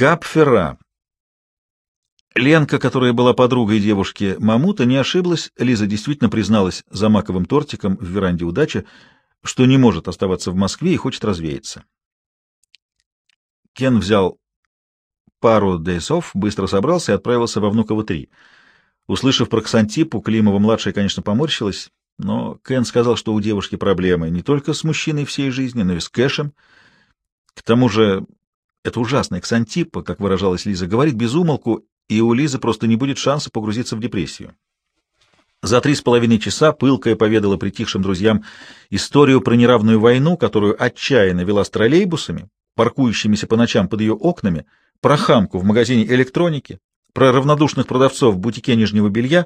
Капфера. Ленка, которая была подругой девушки Мамута, не ошиблась. Лиза действительно призналась за маковым тортиком в веранде удачи, что не может оставаться в Москве и хочет развеяться. Кен взял пару дейсов, быстро собрался и отправился во Внуково-3. Услышав про Ксантипу, Климова-младшая, конечно, поморщилась, но Кен сказал, что у девушки проблемы не только с мужчиной всей жизни, но и с кэшем. К тому же это ужасная Ксантипа, как выражалась Лиза, говорит без умолку, и у Лизы просто не будет шанса погрузиться в депрессию. За три с половиной часа пылкая поведала притихшим друзьям историю про неравную войну, которую отчаянно вела с троллейбусами, паркующимися по ночам под ее окнами, про хамку в магазине электроники, про равнодушных продавцов в бутике нижнего белья,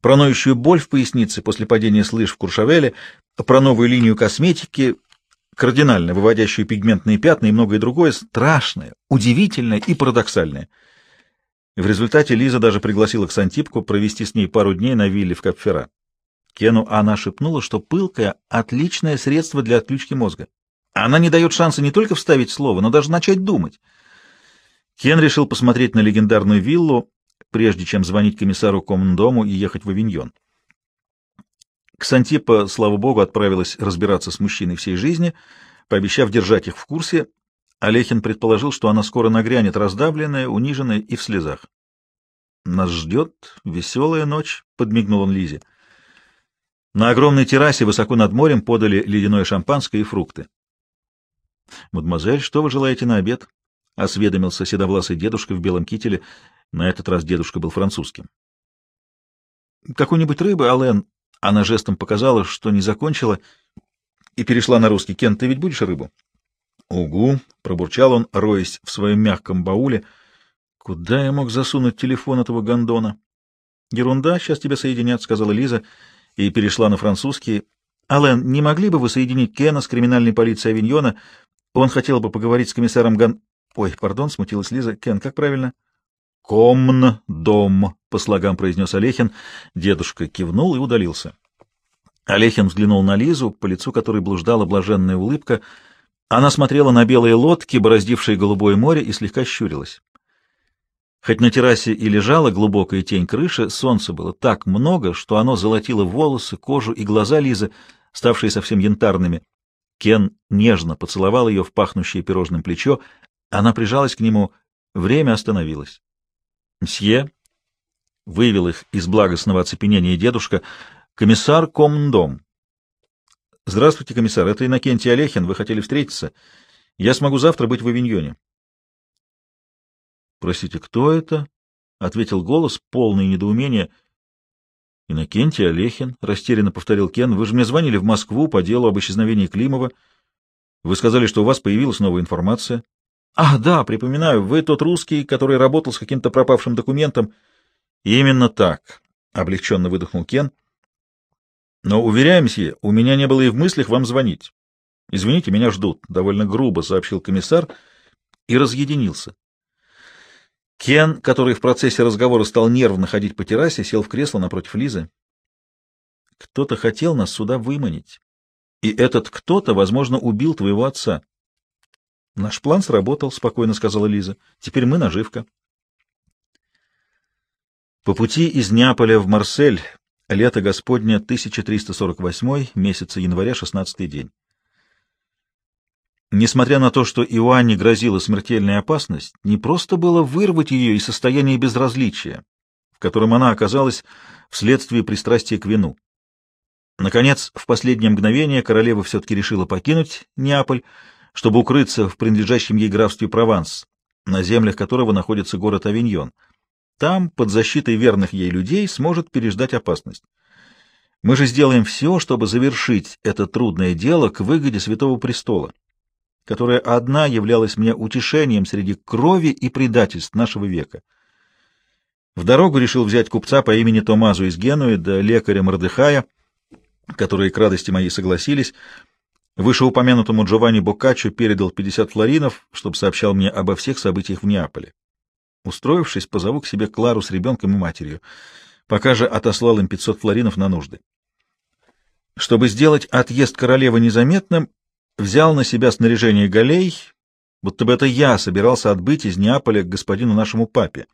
про ноющую боль в пояснице после падения с лыж в Куршавеле, про новую линию косметики, кардинально выводящую пигментные пятна и многое другое, страшное, удивительное и парадоксальное. В результате Лиза даже пригласила Ксантипку провести с ней пару дней на вилле в Капфера. Кену она шепнула, что пылкая — отличное средство для отключки мозга. Она не дает шанса не только вставить слово, но даже начать думать. Кен решил посмотреть на легендарную виллу, прежде чем звонить комиссару Комндому и ехать в Авиньон. Ксантипа, слава богу, отправилась разбираться с мужчиной всей жизни, пообещав держать их в курсе. Олехин предположил, что она скоро нагрянет раздавленная, униженная и в слезах. «Нас ждет веселая ночь», — подмигнул он Лизе. На огромной террасе высоко над морем подали ледяное шампанское и фрукты. «Мадемуазель, что вы желаете на обед?» — осведомился седовласый дедушка в белом кителе. На этот раз дедушка был французским. «Какой-нибудь рыбы, Ален?» Она жестом показала, что не закончила, и перешла на русский. «Кен, ты ведь будешь рыбу?» «Угу», — пробурчал он, роясь в своем мягком бауле. «Куда я мог засунуть телефон этого гондона?» «Ерунда, сейчас тебя соединят», — сказала Лиза, и перешла на французский. «Ален, не могли бы вы соединить Кена с криминальной полицией Авиньона? Он хотел бы поговорить с комиссаром Ган...» «Ой, пардон», — смутилась Лиза. «Кен, как правильно?» «Комн, дом», — по слогам произнес Олехин. Дедушка кивнул и удалился. Олехин взглянул на Лизу, по лицу которой блуждала блаженная улыбка. Она смотрела на белые лодки, бороздившие голубое море, и слегка щурилась. Хоть на террасе и лежала глубокая тень крыши, солнца было так много, что оно золотило волосы, кожу и глаза Лизы, ставшие совсем янтарными. Кен нежно поцеловал ее в пахнущее пирожным плечо. Она прижалась к нему. Время остановилось. «Мсье», — вывел их из благостного оцепенения дедушка, — «комиссар Комндом». «Здравствуйте, комиссар, это Иннокентий Олехин, вы хотели встретиться. Я смогу завтра быть в Авиньоне». «Простите, кто это?» — ответил голос, полный недоумения. «Иннокентий Олехин», — растерянно повторил Кен, — «вы же мне звонили в Москву по делу об исчезновении Климова. Вы сказали, что у вас появилась новая информация». Ах, да, припоминаю, вы тот русский, который работал с каким-то пропавшим документом. Именно так, облегченно выдохнул Кен. Но, уверяю, мсье, у меня не было и в мыслях вам звонить. Извините, меня ждут, довольно грубо сообщил комиссар и разъединился. Кен, который в процессе разговора стал нервно ходить по террасе, сел в кресло напротив Лизы. Кто-то хотел нас сюда выманить. И этот кто-то, возможно, убил твоего отца. Наш план сработал, спокойно сказала Лиза. Теперь мы наживка. По пути из Неаполя в Марсель, лето Господня 1348, месяца января, 16 день. Несмотря на то, что Иоанне грозила смертельная опасность, не просто было вырвать ее из состояния безразличия, в котором она оказалась вследствие пристрастия к вину. Наконец, в последнее мгновение королева все-таки решила покинуть Неаполь, чтобы укрыться в принадлежащем ей графстве Прованс, на землях которого находится город Авиньон. Там, под защитой верных ей людей, сможет переждать опасность. Мы же сделаем все, чтобы завершить это трудное дело к выгоде Святого Престола, которая одна являлась мне утешением среди крови и предательств нашего века. В дорогу решил взять купца по имени Томазу из Генуи да лекаря Мордыхая, которые к радости моей согласились, Вышеупомянутому Джованни Боккаччо передал 50 флоринов, чтобы сообщал мне обо всех событиях в Неаполе. Устроившись, позову к себе Клару с ребенком и матерью. Пока же отослал им 500 флоринов на нужды. Чтобы сделать отъезд королевы незаметным, взял на себя снаряжение галей, будто бы это я собирался отбыть из Неаполя к господину нашему папе,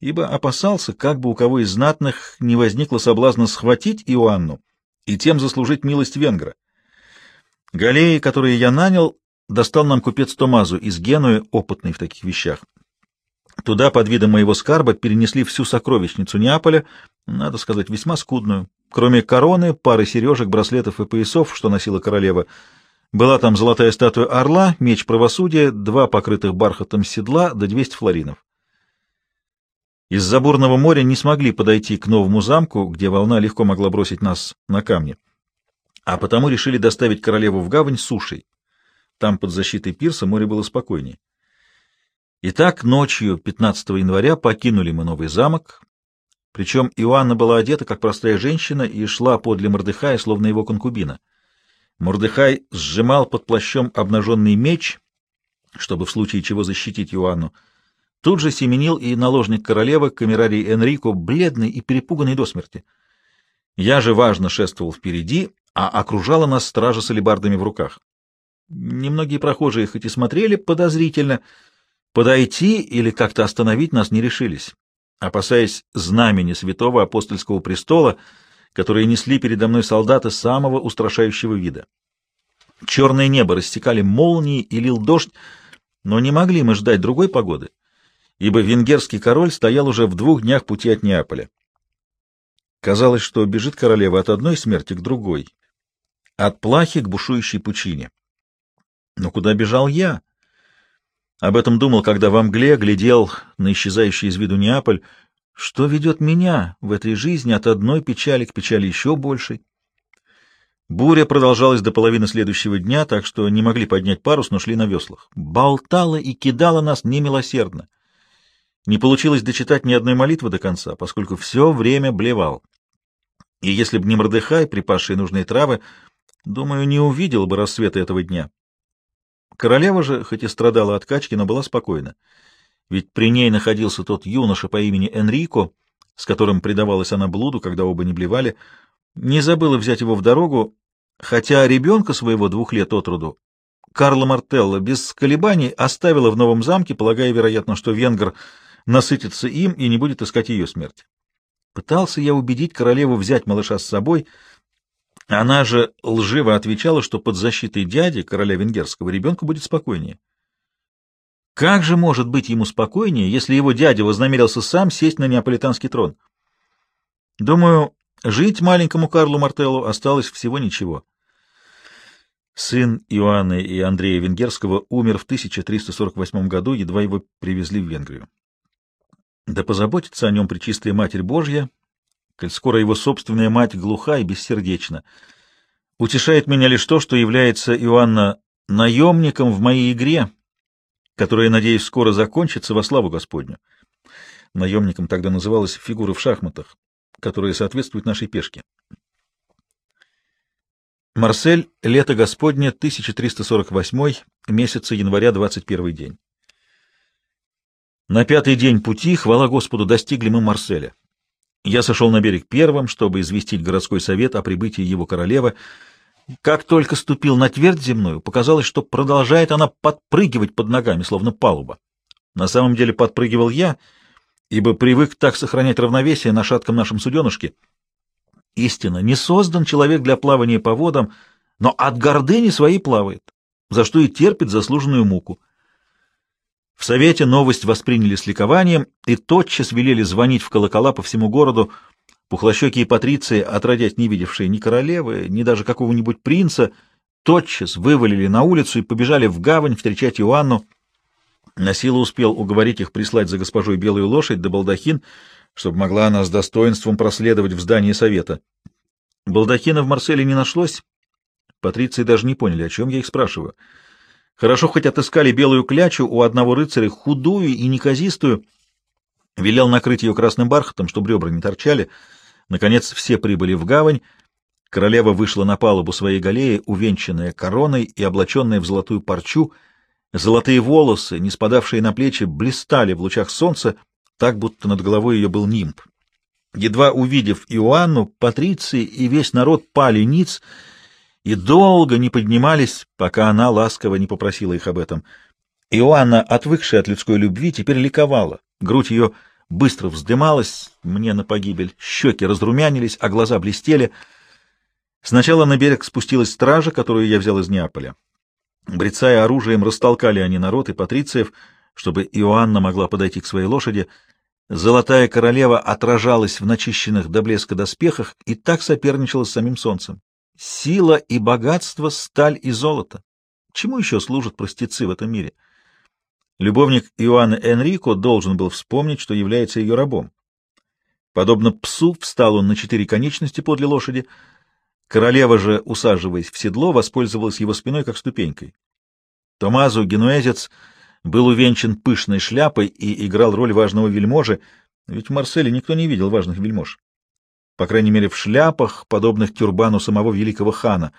ибо опасался, как бы у кого из знатных не возникло соблазна схватить Иоанну и тем заслужить милость венгра. Галеи, которые я нанял, достал нам купец Томазу из Генуи, опытный в таких вещах. Туда под видом моего скарба перенесли всю сокровищницу Неаполя, надо сказать, весьма скудную. Кроме короны, пары сережек, браслетов и поясов, что носила королева, была там золотая статуя орла, меч правосудия, два покрытых бархатом седла до да 200 флоринов. Из Забурного моря не смогли подойти к новому замку, где волна легко могла бросить нас на камни, а потому решили доставить королеву в гавань сушей. Там под защитой пирса море было спокойнее. Итак, ночью 15 января покинули мы новый замок, причем Иоанна была одета как простая женщина и шла подле Мордыхая, словно его конкубина. Мордыхай сжимал под плащом обнаженный меч, чтобы в случае чего защитить Иоанну. Тут же семенил и наложник королевы, камерарий Энрико, бледный и перепуганный до смерти. Я же важно шествовал впереди, а окружала нас стража с алебардами в руках. Немногие прохожие хоть и смотрели подозрительно, — Подойти или как-то остановить нас не решились, опасаясь знамени святого апостольского престола, которые несли передо мной солдаты самого устрашающего вида. Черное небо рассекали молнии и лил дождь, но не могли мы ждать другой погоды, ибо венгерский король стоял уже в двух днях пути от Неаполя. Казалось, что бежит королева от одной смерти к другой, от плахи к бушующей пучине. Но куда бежал я? — об этом думал, когда в мгле глядел на исчезающий из виду Неаполь. Что ведет меня в этой жизни от одной печали к печали еще большей? Буря продолжалась до половины следующего дня, так что не могли поднять парус, но шли на веслах. Болтала и кидала нас немилосердно. Не получилось дочитать ни одной молитвы до конца, поскольку все время блевал. И если бы не Мордыхай, припасший нужные травы, думаю, не увидел бы рассвета этого дня. Королева же, хоть и страдала от качки, но была спокойна. Ведь при ней находился тот юноша по имени Энрико, с которым предавалась она блуду, когда оба не блевали, не забыла взять его в дорогу, хотя ребенка своего двух лет от роду Карла Мартелла без колебаний оставила в новом замке, полагая, вероятно, что венгр насытится им и не будет искать ее смерть. Пытался я убедить королеву взять малыша с собой — она же лживо отвечала, что под защитой дяди, короля венгерского, ребенку будет спокойнее. Как же может быть ему спокойнее, если его дядя вознамерился сам сесть на неаполитанский трон? Думаю, жить маленькому Карлу Мартеллу осталось всего ничего. Сын Иоанны и Андрея Венгерского умер в 1348 году, едва его привезли в Венгрию. Да позаботится о нем Пречистая Матерь Божья, коль скоро его собственная мать глуха и бессердечна. Утешает меня лишь то, что является Иоанна наемником в моей игре, которая, надеюсь, скоро закончится во славу Господню. Наемником тогда называлась фигура в шахматах, которая соответствует нашей пешке. Марсель, лето Господне, 1348, месяца января, 21 день. На пятый день пути, хвала Господу, достигли мы Марселя. Я сошел на берег первым, чтобы известить городской совет о прибытии его королевы. Как только ступил на твердь земную, показалось, что продолжает она подпрыгивать под ногами, словно палуба. На самом деле подпрыгивал я, ибо привык так сохранять равновесие на шатком нашем суденышке. Истинно, не создан человек для плавания по водам, но от гордыни своей плавает, за что и терпит заслуженную муку. В Совете новость восприняли с ликованием и тотчас велели звонить в колокола по всему городу. Пухлощекие патриции, отродясь не видевшие ни королевы, ни даже какого-нибудь принца, тотчас вывалили на улицу и побежали в гавань встречать Иоанну. Насила успел уговорить их прислать за госпожой белую лошадь да балдахин, чтобы могла она с достоинством проследовать в здание совета. Балдахина в Марселе не нашлось. Патриции даже не поняли, о чем я их спрашиваю. Хорошо хоть отыскали белую клячу у одного рыцаря, худую и неказистую. Велел накрыть ее красным бархатом, чтобы ребра не торчали. Наконец все прибыли в гавань. Королева вышла на палубу своей галеи, увенчанная короной и облаченная в золотую парчу. Золотые волосы, не спадавшие на плечи, блистали в лучах солнца, так будто над головой ее был нимб. Едва увидев Иоанну, патриции и весь народ пали ниц — и долго не поднимались, пока она ласково не попросила их об этом. Иоанна, отвыкшая от людской любви, теперь ликовала. Грудь ее быстро вздымалась, мне на погибель, щеки разрумянились, а глаза блестели. Сначала на берег спустилась стража, которую я взял из Неаполя. Брецая оружием, растолкали они народ и патрициев, чтобы Иоанна могла подойти к своей лошади. Золотая королева отражалась в начищенных до блеска доспехах и так соперничала с самим солнцем. Сила и богатство — сталь и золото. Чему еще служат простецы в этом мире? Любовник Иоанна Энрико должен был вспомнить, что является ее рабом. Подобно псу, встал он на четыре конечности подле лошади. Королева же, усаживаясь в седло, воспользовалась его спиной как ступенькой. Томазо, генуэзец, был увенчан пышной шляпой и играл роль важного вельможи, ведь в Марселе никто не видел важных вельмож. По крайней мере, в шляпах, подобных тюрбану самого великого хана.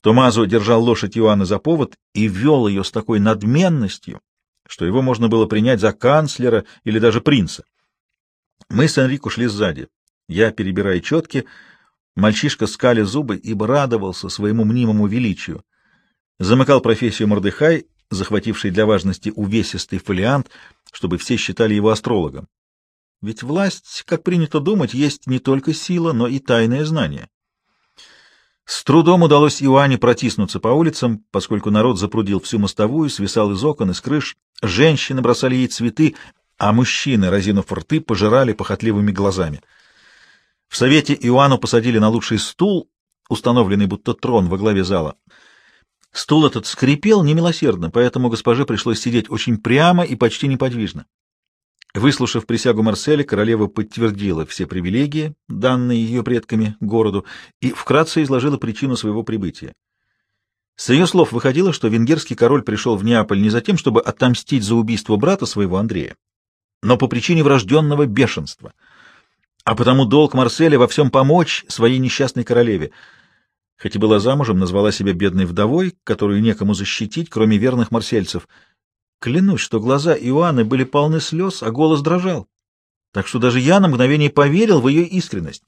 Томазо держал лошадь Иоанна за повод и вел ее с такой надменностью, что его можно было принять за канцлера или даже принца. Мы с Энрико шли сзади. Я, перебирая четки, мальчишка скали зубы, ибо радовался своему мнимому величию. Замыкал профессию Мордыхай, захвативший для важности увесистый фолиант, чтобы все считали его астрологом. Ведь власть, как принято думать, есть не только сила, но и тайное знание. С трудом удалось Иоанне протиснуться по улицам, поскольку народ запрудил всю мостовую, свисал из окон, из крыш, женщины бросали ей цветы, а мужчины, разинув рты, пожирали похотливыми глазами. В совете Иоанну посадили на лучший стул, установленный будто трон во главе зала. Стул этот скрипел немилосердно, поэтому госпоже пришлось сидеть очень прямо и почти неподвижно. Выслушав присягу Марселя, королева подтвердила все привилегии, данные ее предками городу, и вкратце изложила причину своего прибытия. С ее слов выходило, что венгерский король пришел в Неаполь не за тем, чтобы отомстить за убийство брата своего Андрея, но по причине врожденного бешенства, а потому долг Марселя во всем помочь своей несчастной королеве. Хоть и была замужем, назвала себя бедной вдовой, которую некому защитить, кроме верных марсельцев — Клянусь, что глаза Иоанны были полны слез, а голос дрожал. Так что даже я на мгновение поверил в ее искренность.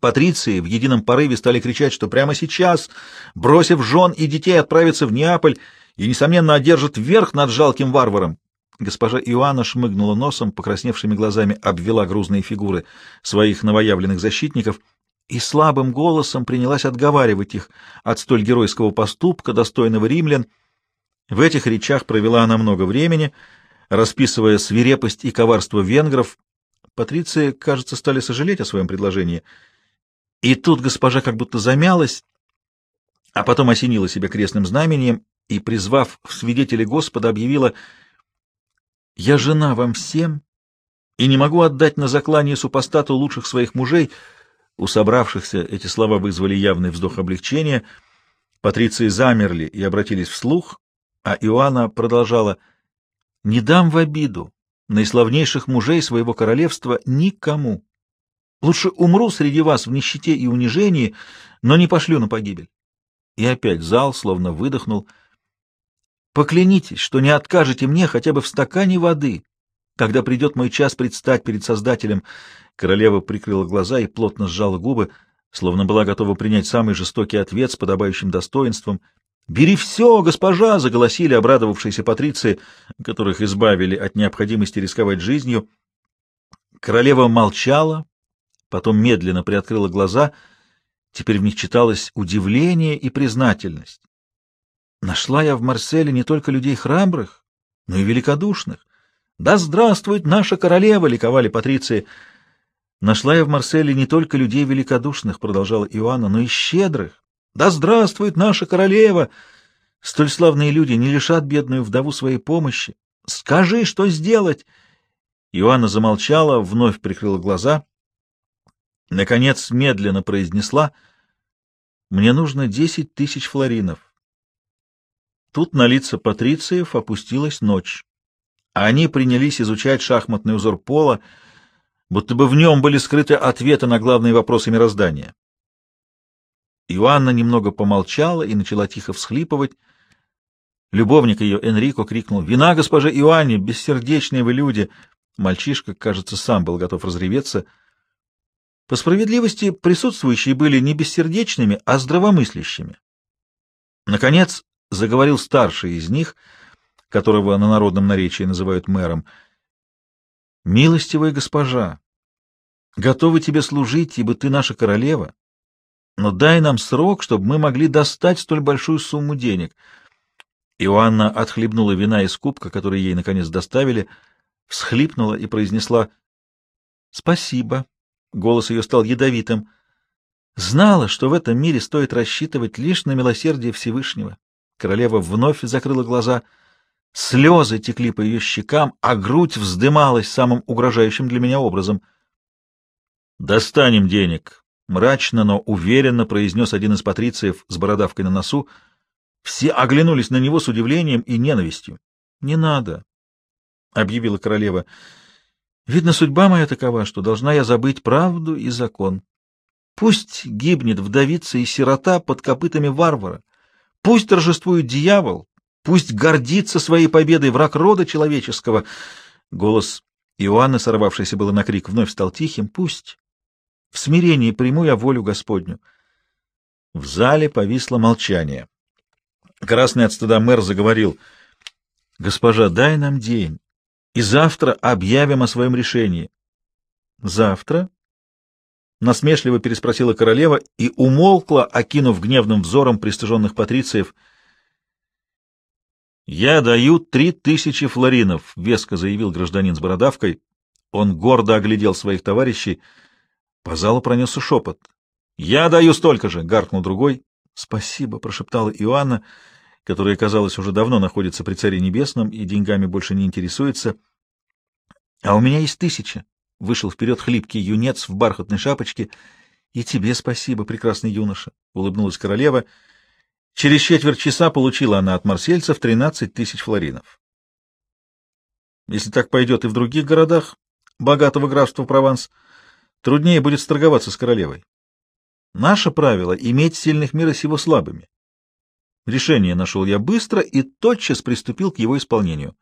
Патриции в едином порыве стали кричать, что прямо сейчас, бросив жен и детей, отправятся в Неаполь и, несомненно, одержат верх над жалким варваром. Госпожа Иоанна шмыгнула носом, покрасневшими глазами обвела грузные фигуры своих новоявленных защитников и слабым голосом принялась отговаривать их от столь геройского поступка, достойного римлян, в этих речах провела она много времени, расписывая свирепость и коварство венгров. Патриции, кажется, стали сожалеть о своем предложении. И тут госпожа как будто замялась, а потом осенила себя крестным знамением и, призвав в свидетели Господа, объявила «Я жена вам всем и не могу отдать на заклание супостату лучших своих мужей». У собравшихся эти слова вызвали явный вздох облегчения. Патриции замерли и обратились вслух, а Иоанна продолжала «Не дам в обиду наиславнейших мужей своего королевства никому. Лучше умру среди вас в нищете и унижении, но не пошлю на погибель». И опять зал словно выдохнул. «Поклянитесь, что не откажете мне хотя бы в стакане воды, когда придет мой час предстать перед Создателем». Королева прикрыла глаза и плотно сжала губы, словно была готова принять самый жестокий ответ с подобающим достоинством — «Бери все, госпожа!» — заголосили обрадовавшиеся патриции, которых избавили от необходимости рисковать жизнью. Королева молчала, потом медленно приоткрыла глаза. Теперь в них читалось удивление и признательность. Нашла я в Марселе не только людей храбрых, но и великодушных. «Да здравствует наша королева!» — ликовали патриции. «Нашла я в Марселе не только людей великодушных», — продолжала Иоанна, — «но и щедрых, да здравствует наша королева! Столь славные люди не лишат бедную вдову своей помощи. Скажи, что сделать!» Иоанна замолчала, вновь прикрыла глаза. Наконец медленно произнесла «Мне нужно десять тысяч флоринов». Тут на лица патрициев опустилась ночь. Они принялись изучать шахматный узор пола, будто бы в нем были скрыты ответы на главные вопросы мироздания. Иоанна немного помолчала и начала тихо всхлипывать. Любовник ее, Энрико, крикнул «Вина, госпожа Иоанне, бессердечные вы люди!» Мальчишка, кажется, сам был готов разреветься. По справедливости, присутствующие были не бессердечными, а здравомыслящими. Наконец заговорил старший из них, которого на народном наречии называют мэром. «Милостивая госпожа, готовы тебе служить, ибо ты наша королева, но дай нам срок, чтобы мы могли достать столь большую сумму денег». Иоанна отхлебнула вина из кубка, который ей наконец доставили, всхлипнула и произнесла «Спасибо». Голос ее стал ядовитым. Знала, что в этом мире стоит рассчитывать лишь на милосердие Всевышнего. Королева вновь закрыла глаза. Слезы текли по ее щекам, а грудь вздымалась самым угрожающим для меня образом. «Достанем денег», — мрачно, но уверенно произнес один из патрициев с бородавкой на носу. Все оглянулись на него с удивлением и ненавистью. «Не надо», — объявила королева. «Видно, судьба моя такова, что должна я забыть правду и закон. Пусть гибнет вдовица и сирота под копытами варвара. Пусть торжествует дьявол, пусть гордится своей победой враг рода человеческого. Голос Иоанна, сорвавшийся было на крик, вновь стал тихим. Пусть. В смирении приму я волю Господню. В зале повисло молчание. Красный от стыда мэр заговорил. — Госпожа, дай нам день, и завтра объявим о своем решении. — Завтра? насмешливо переспросила королева и умолкла, окинув гневным взором пристыженных патрициев. «Я даю три тысячи флоринов», — веско заявил гражданин с бородавкой. Он гордо оглядел своих товарищей. По залу пронесся шепот. «Я даю столько же!» — гаркнул другой. «Спасибо», — прошептала Иоанна, которая, казалось, уже давно находится при Царе Небесном и деньгами больше не интересуется. «А у меня есть тысяча вышел вперед хлипкий юнец в бархатной шапочке. — И тебе спасибо, прекрасный юноша, — улыбнулась королева. Через четверть часа получила она от марсельцев тринадцать тысяч флоринов. Если так пойдет и в других городах богатого графства Прованс, труднее будет сторговаться с королевой. Наше правило — иметь сильных мира сего слабыми. Решение нашел я быстро и тотчас приступил к его исполнению.